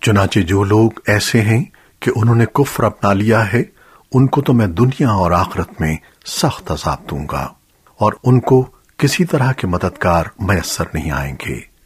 چنانچہ جو لوگ ایسے ہیں کہ انہوں نے کفر اپنا لیا ہے، ان کو تو میں دنیا اور آخرت میں سخت عذاب دوں گا اور ان کو کسی طرح کے مددگار میسر نہیں آئیں گے۔